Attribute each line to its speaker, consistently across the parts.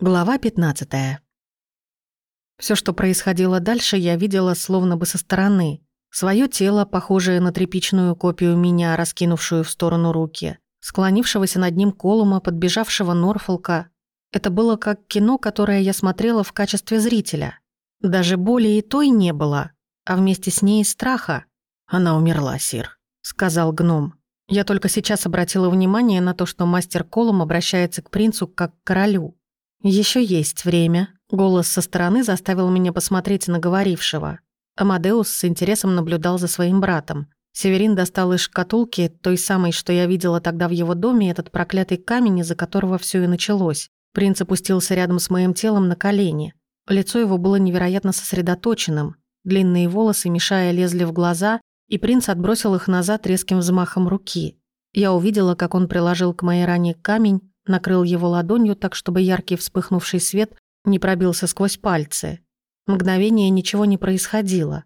Speaker 1: Глава 15. Все, что происходило дальше, я видела словно бы со стороны. Своё тело, похожее на тряпичную копию меня, раскинувшую в сторону руки, склонившегося над ним Колума, подбежавшего Норфолка. Это было как кино, которое я смотрела в качестве зрителя. Даже боли и той не было, а вместе с ней и страха. «Она умерла, Сир», — сказал гном. Я только сейчас обратила внимание на то, что мастер Колум обращается к принцу как к королю. Еще есть время. Голос со стороны заставил меня посмотреть на говорившего. Амадеус с интересом наблюдал за своим братом. Северин достал из шкатулки, той самой, что я видела тогда в его доме, этот проклятый камень, из-за которого все и началось. Принц опустился рядом с моим телом на колени. Лицо его было невероятно сосредоточенным. Длинные волосы, мешая, лезли в глаза, и принц отбросил их назад резким взмахом руки. Я увидела, как он приложил к моей ране камень, накрыл его ладонью так, чтобы яркий вспыхнувший свет не пробился сквозь пальцы. Мгновение ничего не происходило.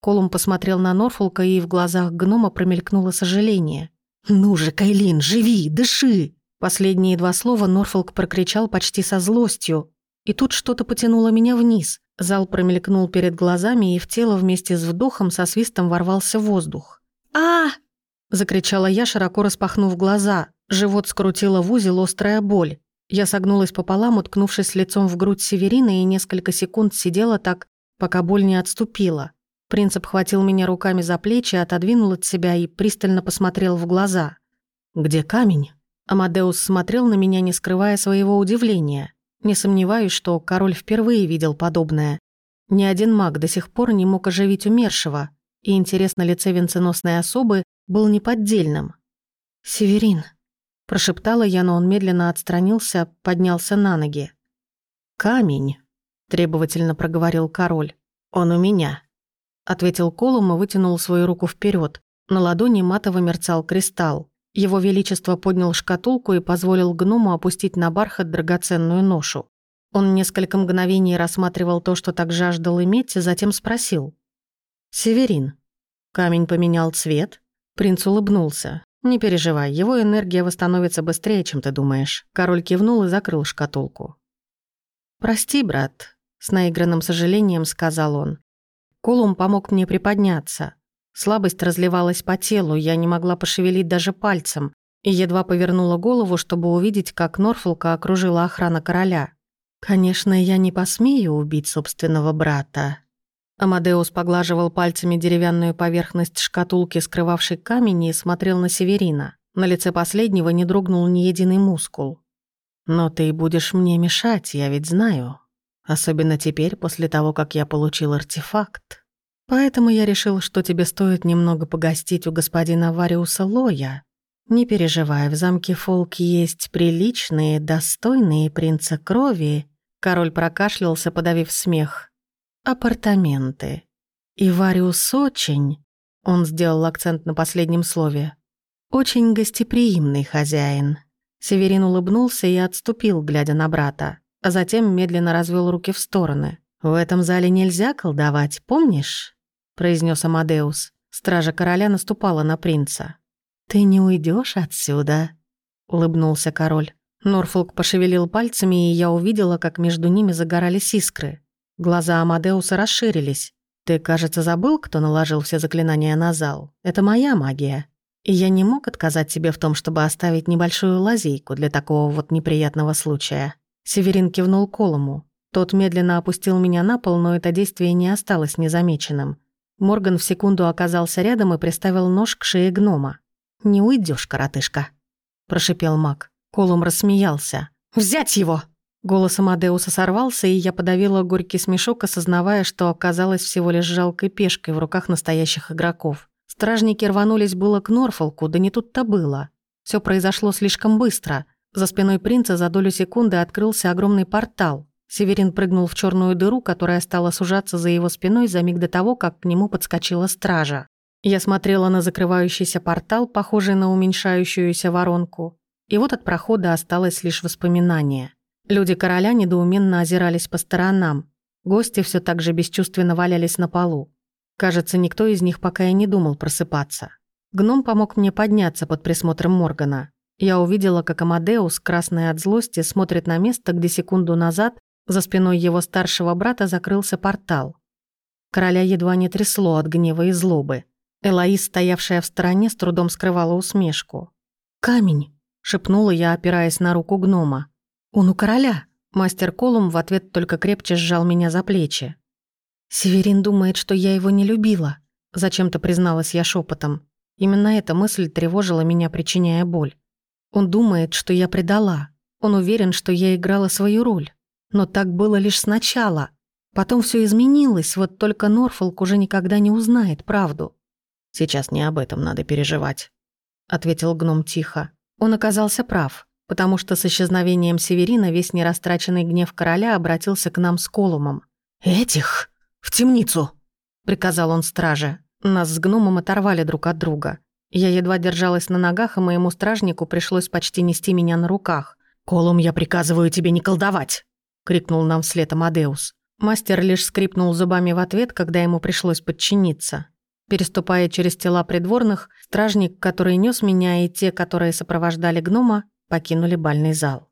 Speaker 1: Колум посмотрел на Норфолка, и в глазах гнома промелькнуло сожаление. «Ну же, Кайлин, живи, дыши!» Последние два слова Норфолк прокричал почти со злостью. И тут что-то потянуло меня вниз. Зал промелькнул перед глазами, и в тело вместе с вдохом со свистом ворвался воздух. а закричала я, широко распахнув глаза. Живот скрутило в узел острая боль. Я согнулась пополам, уткнувшись лицом в грудь Северина, и несколько секунд сидела так, пока боль не отступила. Принц обхватил меня руками за плечи, отодвинул от себя и пристально посмотрел в глаза. «Где камень?» Амадеус смотрел на меня, не скрывая своего удивления. Не сомневаюсь, что король впервые видел подобное. Ни один маг до сих пор не мог оживить умершего, и интерес на лице венценосной особы был неподдельным. «Северин», Прошептала я, но он медленно отстранился, поднялся на ноги. «Камень», — требовательно проговорил король. «Он у меня», — ответил Колум и вытянул свою руку вперед. На ладони матово мерцал кристалл. Его Величество поднял шкатулку и позволил гному опустить на бархат драгоценную ношу. Он несколько мгновений рассматривал то, что так жаждал иметь, и затем спросил. «Северин». Камень поменял цвет. Принц улыбнулся. «Не переживай, его энергия восстановится быстрее, чем ты думаешь». Король кивнул и закрыл шкатулку. «Прости, брат», — с наигранным сожалением сказал он. Колум помог мне приподняться. Слабость разливалась по телу, я не могла пошевелить даже пальцем, и едва повернула голову, чтобы увидеть, как Норфолка окружила охрана короля. «Конечно, я не посмею убить собственного брата», Амадеус поглаживал пальцами деревянную поверхность шкатулки, скрывавшей камень, и смотрел на Северина. На лице последнего не дрогнул ни единый мускул. «Но ты будешь мне мешать, я ведь знаю. Особенно теперь, после того, как я получил артефакт. Поэтому я решил, что тебе стоит немного погостить у господина Вариуса Лоя. Не переживай, в замке Фолк есть приличные, достойные принца крови». Король прокашлялся, подавив смех – апартаменты. И Вариус очень, он сделал акцент на последнем слове, очень гостеприимный хозяин. Северин улыбнулся и отступил, глядя на брата, а затем медленно развел руки в стороны. «В этом зале нельзя колдовать, помнишь?» – произнес Амадеус. Стража короля наступала на принца. «Ты не уйдешь отсюда?» – улыбнулся король. Норфолк пошевелил пальцами, и я увидела, как между ними загорались искры. Глаза Амадеуса расширились. «Ты, кажется, забыл, кто наложил все заклинания на зал? Это моя магия. И я не мог отказать тебе в том, чтобы оставить небольшую лазейку для такого вот неприятного случая». Северин кивнул Колому. Тот медленно опустил меня на пол, но это действие не осталось незамеченным. Морган в секунду оказался рядом и приставил нож к шее гнома. «Не уйдешь, коротышка», – прошипел маг. Колум рассмеялся. «Взять его!» Голос Амадеуса сорвался, и я подавила горький смешок, осознавая, что оказалась всего лишь жалкой пешкой в руках настоящих игроков. Стражники рванулись было к Норфолку, да не тут-то было. Все произошло слишком быстро. За спиной принца за долю секунды открылся огромный портал. Северин прыгнул в черную дыру, которая стала сужаться за его спиной за миг до того, как к нему подскочила стража. Я смотрела на закрывающийся портал, похожий на уменьшающуюся воронку. И вот от прохода осталось лишь воспоминание – Люди короля недоуменно озирались по сторонам. Гости все так же бесчувственно валялись на полу. Кажется, никто из них пока и не думал просыпаться. Гном помог мне подняться под присмотром Моргана. я увидела, как Амадеус, красный от злости, смотрит на место, где секунду назад за спиной его старшего брата закрылся портал. Короля едва не трясло от гнева и злобы. Элоиз, стоявшая в стороне, с трудом скрывала усмешку. «Камень!» — шепнула я, опираясь на руку гнома. «Он у короля!» Мастер Колум в ответ только крепче сжал меня за плечи. «Северин думает, что я его не любила», — зачем-то призналась я шепотом. Именно эта мысль тревожила меня, причиняя боль. Он думает, что я предала. Он уверен, что я играла свою роль. Но так было лишь сначала. Потом все изменилось, вот только Норфолк уже никогда не узнает правду.
Speaker 2: «Сейчас не об этом надо переживать», — ответил гном тихо.
Speaker 1: Он оказался прав, потому что с исчезновением Северина весь нерастраченный гнев короля обратился к нам с Колумом.
Speaker 2: «Этих! В темницу!» — приказал он страже.
Speaker 1: Нас с гномом оторвали друг от друга. Я едва держалась на ногах, и моему стражнику пришлось почти нести меня на руках.
Speaker 2: «Колум, я приказываю тебе не колдовать!» — крикнул нам вслед Амадеус.
Speaker 1: Мастер лишь скрипнул зубами в ответ, когда ему пришлось подчиниться. Переступая через тела придворных, стражник, который нес меня, и те, которые сопровождали гнома, покинули бальный зал.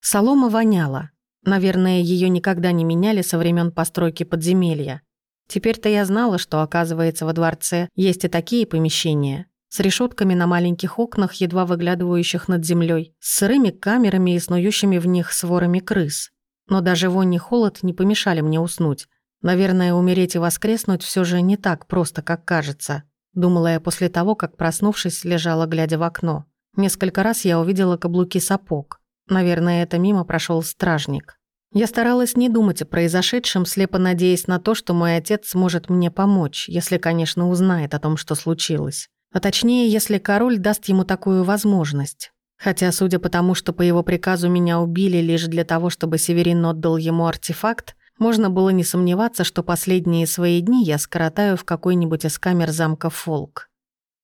Speaker 1: Солома воняла. Наверное, ее никогда не меняли со времен постройки подземелья. Теперь-то я знала, что, оказывается, во дворце есть и такие помещения, с решетками на маленьких окнах, едва выглядывающих над землей, с сырыми камерами и снующими в них сворами крыс. Но даже вонь и холод не помешали мне уснуть. Наверное, умереть и воскреснуть все же не так просто, как кажется. Думала я после того, как, проснувшись, лежала, глядя в окно. Несколько раз я увидела каблуки сапог. Наверное, это мимо прошел стражник. Я старалась не думать о произошедшем, слепо надеясь на то, что мой отец сможет мне помочь, если, конечно, узнает о том, что случилось. А точнее, если король даст ему такую возможность. Хотя, судя по тому, что по его приказу меня убили лишь для того, чтобы Северин отдал ему артефакт, можно было не сомневаться, что последние свои дни я скоротаю в какой-нибудь из камер замка Фолк.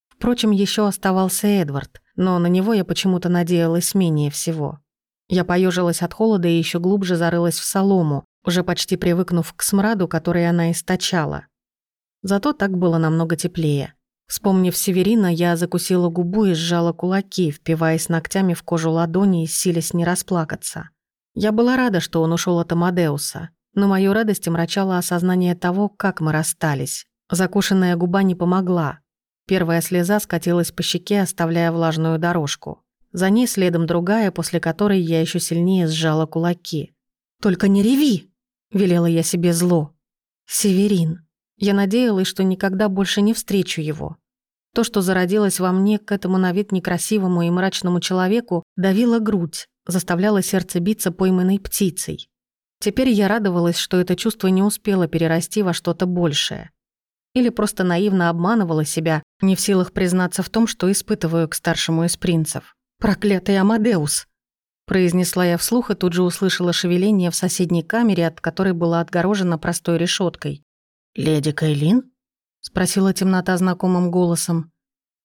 Speaker 1: Впрочем, еще оставался Эдвард, но на него я почему-то надеялась менее всего. Я поежилась от холода и еще глубже зарылась в солому, уже почти привыкнув к смраду, который она источала. Зато так было намного теплее. Вспомнив Северина, я закусила губу и сжала кулаки, впиваясь ногтями в кожу ладони и силясь не расплакаться. Я была рада, что он ушел от Амадеуса, но мою радость омрачало осознание того, как мы расстались. Закушенная губа не помогла. Первая слеза скатилась по щеке, оставляя влажную дорожку. За ней следом другая, после которой я еще сильнее сжала кулаки. «Только не реви!» – велела я себе зло. «Северин». Я надеялась, что никогда больше не встречу его. То, что зародилось во мне к этому на вид некрасивому и мрачному человеку, давило грудь, заставляло сердце биться пойманной птицей. Теперь я радовалась, что это чувство не успело перерасти во что-то большее. Или просто наивно обманывала себя, не в силах признаться в том, что испытываю к старшему из принцев. «Проклятый Амадеус!» произнесла я вслух и тут же услышала шевеление в соседней камере, от которой была отгорожена простой решеткой.
Speaker 2: «Леди Кайлин?» спросила темнота знакомым голосом.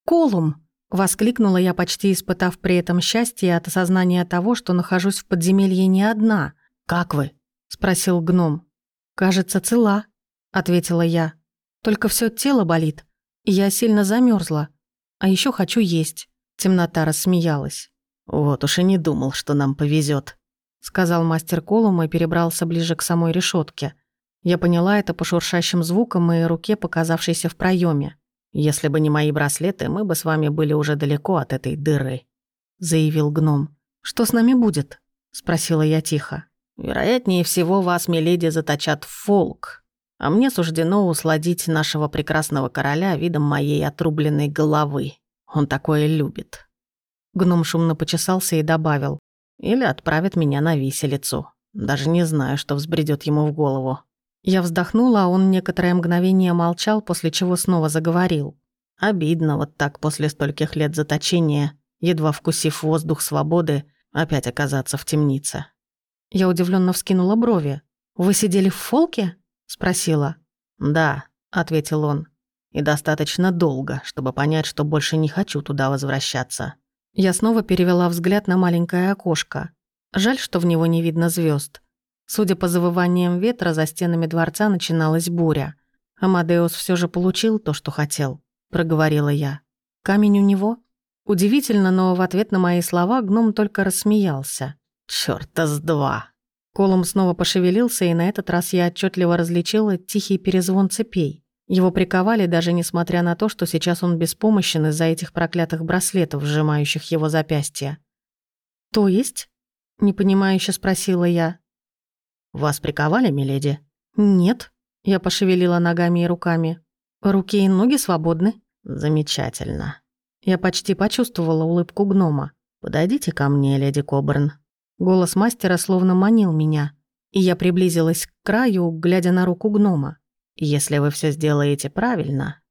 Speaker 1: «Колум!» — воскликнула я, почти испытав при этом счастье от осознания того, что нахожусь в подземелье не одна.
Speaker 2: «Как вы?»
Speaker 1: — спросил гном. «Кажется, цела», — ответила я. «Только все тело болит, и я сильно замерзла. А еще хочу есть». Темнота рассмеялась.
Speaker 2: «Вот уж и не думал, что нам повезет,
Speaker 1: сказал мастер Колум и перебрался ближе к самой решетке. Я поняла это по шуршащим звукам и руке, показавшейся в проеме.
Speaker 2: «Если бы не мои браслеты, мы бы с вами были уже далеко от этой дыры», — заявил гном.
Speaker 1: «Что с нами будет?» — спросила я тихо.
Speaker 2: «Вероятнее всего, вас, миледи, заточат в фолк, а мне суждено усладить нашего прекрасного короля видом моей отрубленной головы». Он такое любит».
Speaker 1: Гном шумно почесался и добавил.
Speaker 2: «Или отправит меня на виселицу. Даже не знаю, что взбредет ему в голову».
Speaker 1: Я вздохнула, а он некоторое мгновение молчал, после чего снова заговорил.
Speaker 2: Обидно вот так после стольких лет заточения, едва вкусив воздух свободы, опять оказаться в темнице.
Speaker 1: Я удивленно вскинула брови. «Вы сидели в фолке?» — спросила.
Speaker 2: «Да», — ответил он и достаточно долго, чтобы понять, что больше не хочу туда возвращаться.
Speaker 1: Я снова перевела взгляд на маленькое окошко. Жаль, что в него не видно звезд. Судя по завываниям ветра, за стенами дворца начиналась буря. Амадеус все же получил то, что хотел, проговорила я. Камень у него? Удивительно, но в ответ на мои слова гном только рассмеялся.
Speaker 2: «Чёрта с два!»
Speaker 1: Колум снова пошевелился, и на этот раз я отчетливо различила тихий перезвон цепей. Его приковали, даже несмотря на то, что сейчас он беспомощен из-за этих проклятых браслетов, сжимающих его запястья. «То есть?» — непонимающе спросила я.
Speaker 2: «Вас приковали, миледи?»
Speaker 1: «Нет», — я пошевелила ногами и руками. «Руки и ноги свободны».
Speaker 2: «Замечательно».
Speaker 1: Я почти почувствовала улыбку гнома.
Speaker 2: «Подойдите ко мне, леди Кобрн».
Speaker 1: Голос мастера словно манил меня, и я приблизилась к краю, глядя на руку гнома.
Speaker 2: «Если вы все сделаете правильно,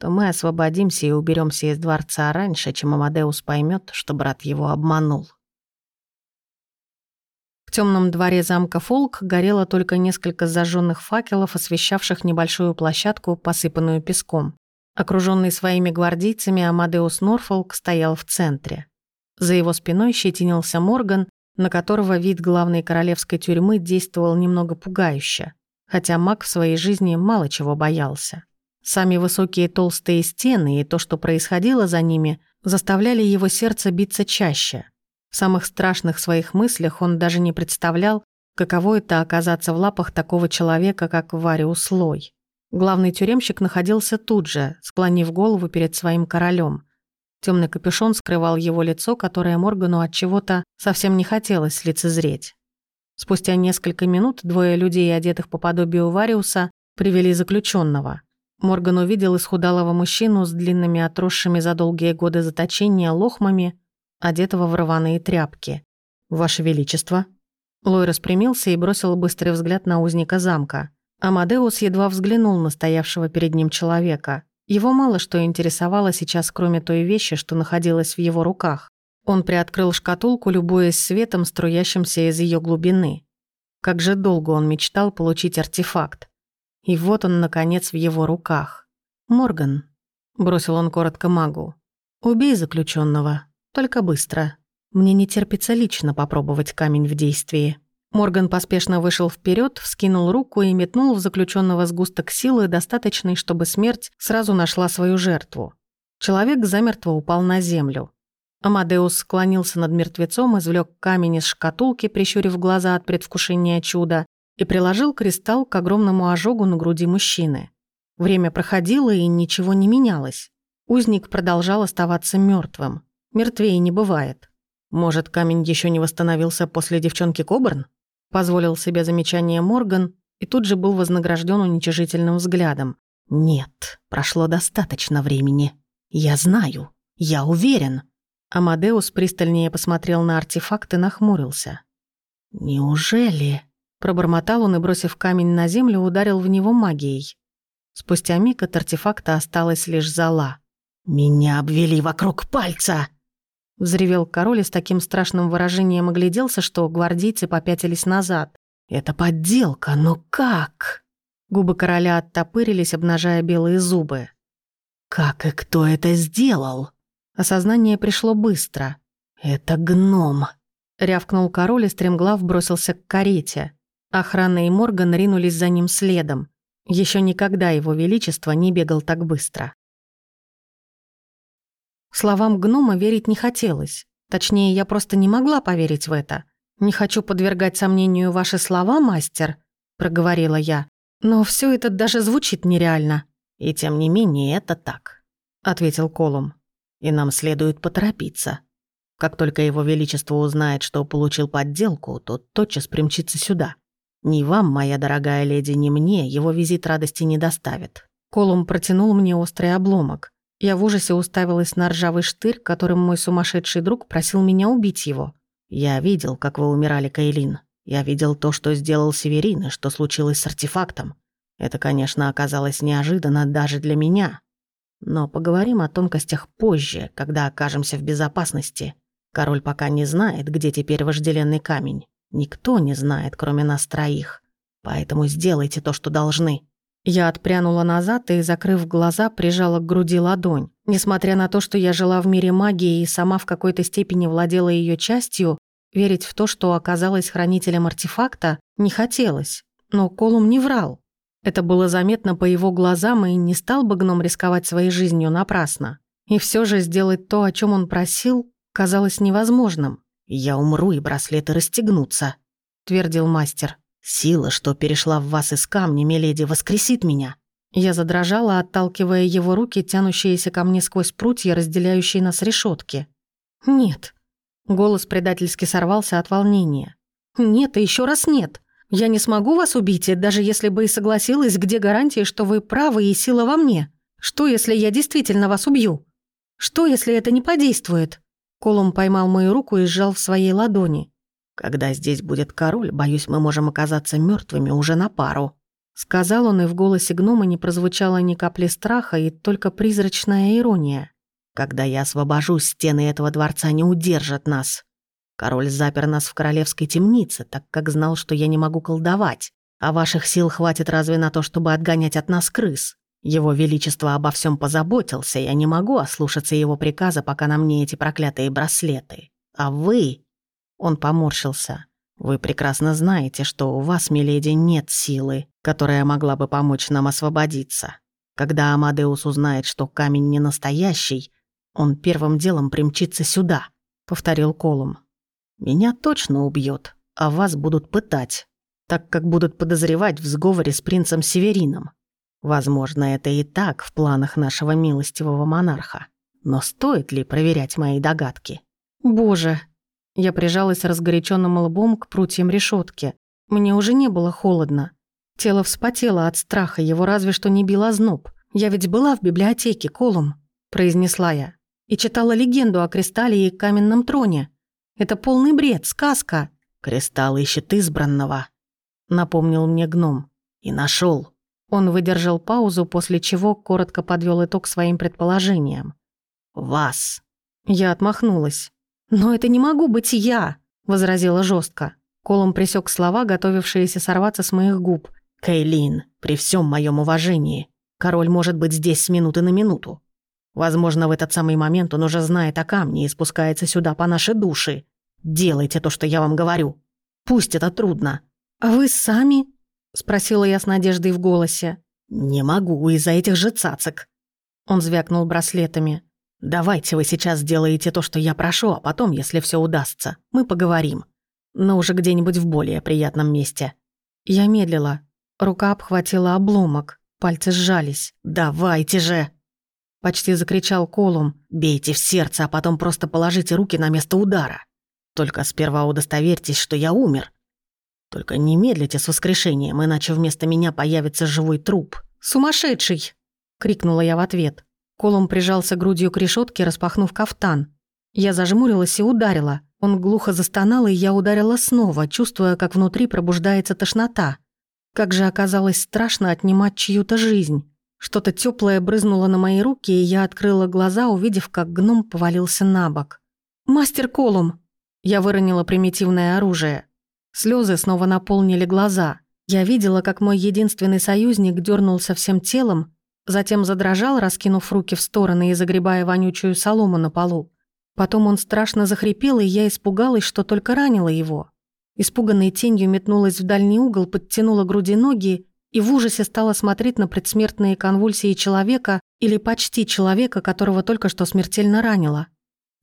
Speaker 2: то мы освободимся и уберемся из дворца раньше, чем Амадеус поймет, что брат его обманул».
Speaker 1: В темном дворе замка Фолк горело только несколько зажженных факелов, освещавших небольшую площадку, посыпанную песком. Окруженный своими гвардейцами, Амадеус Норфолк стоял в центре. За его спиной щетинился Морган, на которого вид главной королевской тюрьмы действовал немного пугающе, хотя маг в своей жизни мало чего боялся. Сами высокие толстые стены и то, что происходило за ними, заставляли его сердце биться чаще – в самых страшных своих мыслях он даже не представлял, каково это оказаться в лапах такого человека, как Вариус Лой. Главный тюремщик находился тут же, склонив голову перед своим королем. Темный капюшон скрывал его лицо, которое Моргану от чего-то совсем не хотелось лицезреть. Спустя несколько минут двое людей, одетых по подобию Вариуса, привели заключенного. Морган увидел исхудалого мужчину с длинными отросшими за долгие годы заточения лохмами одетого в рваные тряпки. «Ваше Величество». Лой распрямился и бросил быстрый взгляд на узника замка. Амадеус едва взглянул на стоявшего перед ним человека. Его мало что интересовало сейчас, кроме той вещи, что находилась в его руках. Он приоткрыл шкатулку, любуясь светом, струящимся из ее глубины. Как же долго он мечтал получить артефакт. И вот он, наконец, в его руках. «Морган», — бросил он коротко магу, — «убей заключенного. Только быстро. Мне не терпится лично попробовать камень в действии. Морган поспешно вышел вперед, вскинул руку и метнул в заключенного сгусток силы, достаточный, чтобы смерть сразу нашла свою жертву. Человек замертво упал на землю. Амадеус склонился над мертвецом, извлек камень из шкатулки, прищурив глаза от предвкушения чуда, и приложил кристалл к огромному ожогу на груди мужчины. Время проходило, и ничего не менялось. Узник продолжал оставаться мертвым. Мертвее не бывает. Может, камень еще не восстановился после девчонки Кобрн? Позволил себе замечание Морган и тут же был вознагражден уничижительным взглядом. Нет, прошло достаточно времени. Я знаю, я уверен. Амадеус пристальнее посмотрел на артефакт и нахмурился. «Неужели?» Пробормотал он и, бросив камень на землю, ударил в него магией. Спустя миг от артефакта осталась лишь зола. «Меня обвели вокруг пальца!» Взревел король и с таким страшным выражением огляделся, что гвардейцы попятились назад. «Это подделка, но как?» Губы короля оттопырились, обнажая белые зубы. «Как и кто это сделал?» Осознание пришло быстро. «Это гном!» Рявкнул король и стремглав бросился к карете. Охрана и Морган ринулись за ним следом. Еще никогда его величество не бегал так быстро. Словам гнома верить не хотелось. Точнее, я просто не могла поверить в это. «Не хочу подвергать сомнению ваши слова, мастер», — проговорила я. «Но все это даже звучит нереально».
Speaker 2: «И тем не менее это так», — ответил Колум. «И нам следует поторопиться. Как только его величество узнает, что получил подделку, то тотчас примчится сюда. Ни вам, моя дорогая леди, ни мне его визит радости не доставит».
Speaker 1: Колум протянул мне острый обломок. Я в ужасе уставилась на ржавый штырь, которым мой сумасшедший друг просил меня убить его.
Speaker 2: «Я видел, как вы умирали, Каэлин. Я видел то, что сделал Северин и что случилось с артефактом. Это, конечно, оказалось неожиданно даже для меня. Но поговорим о тонкостях позже, когда окажемся в безопасности. Король пока не знает, где теперь вожделенный камень. Никто не знает, кроме нас троих. Поэтому сделайте то, что должны».
Speaker 1: Я отпрянула назад и, закрыв глаза, прижала к груди ладонь. Несмотря на то, что я жила в мире магии и сама в какой-то степени владела ее частью, верить в то, что оказалась хранителем артефакта, не хотелось. Но Колум не врал. Это было заметно по его глазам, и не стал бы гном рисковать своей жизнью напрасно. И все же сделать то, о чем он просил, казалось невозможным.
Speaker 2: «Я умру, и браслеты расстегнутся», — твердил мастер. «Сила, что перешла в вас из камня, миледи, воскресит меня».
Speaker 1: Я задрожала, отталкивая его руки, тянущиеся ко мне сквозь прутья, разделяющие нас решетки. «Нет». Голос предательски сорвался от волнения. «Нет и еще раз нет. Я не смогу вас убить, даже если бы и согласилась, где гарантии, что вы правы и сила во мне? Что, если я действительно вас убью? Что, если это не подействует?» Колум поймал мою руку и сжал в своей ладони.
Speaker 2: «Когда здесь будет король, боюсь, мы можем оказаться мертвыми уже на пару»,
Speaker 1: сказал он, и в голосе гнома не прозвучало ни капли страха и только призрачная ирония.
Speaker 2: «Когда я освобожусь, стены этого дворца не удержат нас. Король запер нас в королевской темнице, так как знал, что я не могу колдовать, а ваших сил хватит разве на то, чтобы отгонять от нас крыс. Его Величество обо всем позаботился, я не могу ослушаться его приказа, пока на мне эти проклятые браслеты. А вы...» Он поморщился. «Вы прекрасно знаете, что у вас, миледи, нет силы, которая могла бы помочь нам освободиться. Когда Амадеус узнает, что камень не настоящий, он первым делом примчится сюда», — повторил Колум. «Меня точно убьет, а вас будут пытать, так как будут подозревать в сговоре с принцем Северином. Возможно, это и так в планах нашего милостивого монарха. Но стоит ли проверять мои догадки?
Speaker 1: Боже! Я прижалась разгоряченным лбом к прутьям решетки. Мне уже не было холодно. Тело вспотело от страха, его разве что не бил озноб. «Я ведь была в библиотеке, Колум», — произнесла я, «и читала легенду о кристалле и каменном троне. Это полный бред, сказка».
Speaker 2: «Кристалл ищет избранного», — напомнил мне гном. «И нашел.
Speaker 1: Он выдержал паузу, после чего коротко подвел итог своим предположениям.
Speaker 2: «Вас».
Speaker 1: Я отмахнулась. «Но это не могу быть я», — возразила жестко. Колом присек слова, готовившиеся сорваться с моих губ.
Speaker 2: «Кейлин, при всем моем уважении, король может быть здесь с минуты на минуту. Возможно, в этот самый момент он уже знает о камне и спускается сюда по нашей душе. Делайте то, что я вам говорю. Пусть это трудно».
Speaker 1: «А вы сами?» Спросила я с надеждой в голосе.
Speaker 2: «Не могу из-за этих же цацок».
Speaker 1: Он звякнул браслетами.
Speaker 2: «Давайте вы сейчас сделаете то, что я прошу, а потом, если все удастся, мы поговорим. Но уже где-нибудь в более приятном месте».
Speaker 1: Я медлила. Рука обхватила обломок. Пальцы сжались.
Speaker 2: «Давайте же!»
Speaker 1: Почти закричал Колум.
Speaker 2: «Бейте в сердце, а потом просто положите руки на место удара. Только сперва удостоверьтесь, что я умер, только не медлите с воскрешением, иначе вместо меня появится живой труп.
Speaker 1: «Сумасшедший!» — крикнула я в ответ. Колом прижался грудью к решетке, распахнув кафтан. Я зажмурилась и ударила. Он глухо застонал, и я ударила снова, чувствуя, как внутри пробуждается тошнота. Как же оказалось страшно отнимать чью-то жизнь. Что-то теплое брызнуло на мои руки, и я открыла глаза, увидев, как гном повалился на бок. «Мастер Колум!» Я выронила примитивное оружие. Слезы снова наполнили глаза. Я видела, как мой единственный союзник дернулся всем телом, затем задрожал, раскинув руки в стороны и загребая вонючую солому на полу. Потом он страшно захрипел, и я испугалась, что только ранила его. Испуганной тенью метнулась в дальний угол, подтянула груди ноги и в ужасе стала смотреть на предсмертные конвульсии человека или почти человека, которого только что смертельно ранила.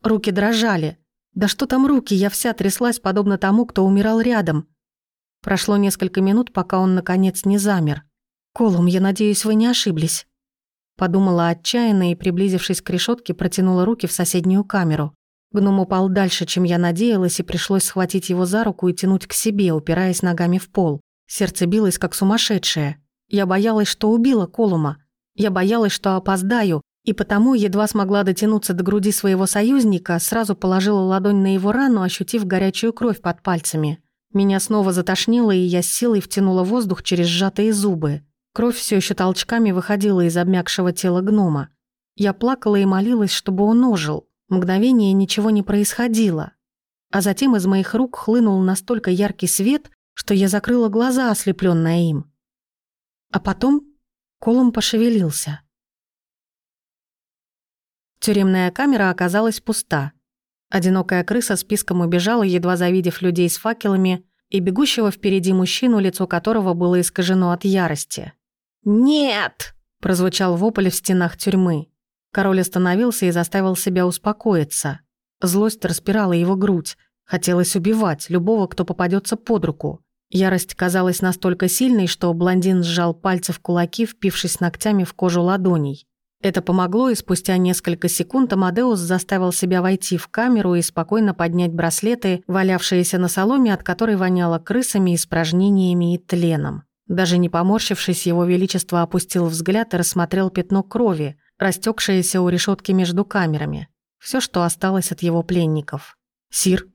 Speaker 1: Руки дрожали. Да что там руки, я вся тряслась, подобно тому, кто умирал рядом. Прошло несколько минут, пока он, наконец, не замер. «Колум, я надеюсь, вы не ошиблись». Подумала отчаянно и, приблизившись к решетке, протянула руки в соседнюю камеру. Гном упал дальше, чем я надеялась, и пришлось схватить его за руку и тянуть к себе, упираясь ногами в пол. Сердце билось, как сумасшедшее. Я боялась, что убила Колума. Я боялась, что опоздаю, и потому едва смогла дотянуться до груди своего союзника, сразу положила ладонь на его рану, ощутив горячую кровь под пальцами. Меня снова затошнило, и я с силой втянула воздух через сжатые зубы. Кровь все еще толчками выходила из обмякшего тела гнома. Я плакала и молилась, чтобы он ожил. Мгновение ничего не происходило. А затем из моих рук хлынул настолько яркий свет, что я закрыла глаза, ослепленная им. А потом Колум пошевелился. Тюремная камера оказалась пуста. Одинокая крыса с писком убежала, едва завидев людей с факелами, и бегущего впереди мужчину, лицо которого было искажено от ярости. «Нет!» – прозвучал вопль в стенах тюрьмы. Король остановился и заставил себя успокоиться. Злость распирала его грудь. Хотелось убивать любого, кто попадется под руку. Ярость казалась настолько сильной, что блондин сжал пальцы в кулаки, впившись ногтями в кожу ладоней. Это помогло, и спустя несколько секунд Амадеус заставил себя войти в камеру и спокойно поднять браслеты, валявшиеся на соломе, от которой воняло крысами, испражнениями и тленом. Даже не поморщившись, его величество опустил взгляд и рассмотрел пятно крови, растекшееся у решетки между камерами. Все, что осталось от его пленников. «Сир».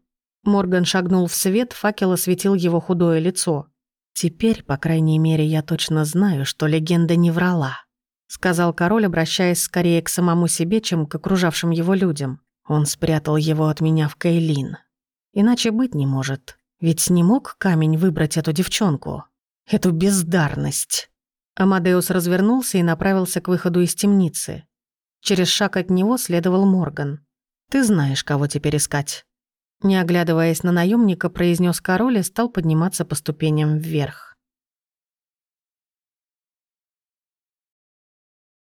Speaker 1: Морган шагнул в свет, факел осветил его худое лицо. «Теперь, по крайней мере, я точно знаю, что легенда не врала» сказал король, обращаясь скорее к самому себе, чем к окружавшим его людям. Он спрятал его от меня в Кейлин. Иначе быть не может. Ведь не мог камень выбрать эту девчонку. Эту бездарность. Амадеус развернулся и направился к выходу из темницы. Через шаг от него следовал Морган. «Ты знаешь, кого теперь искать». Не оглядываясь на наемника, произнес король и стал подниматься по ступеням вверх.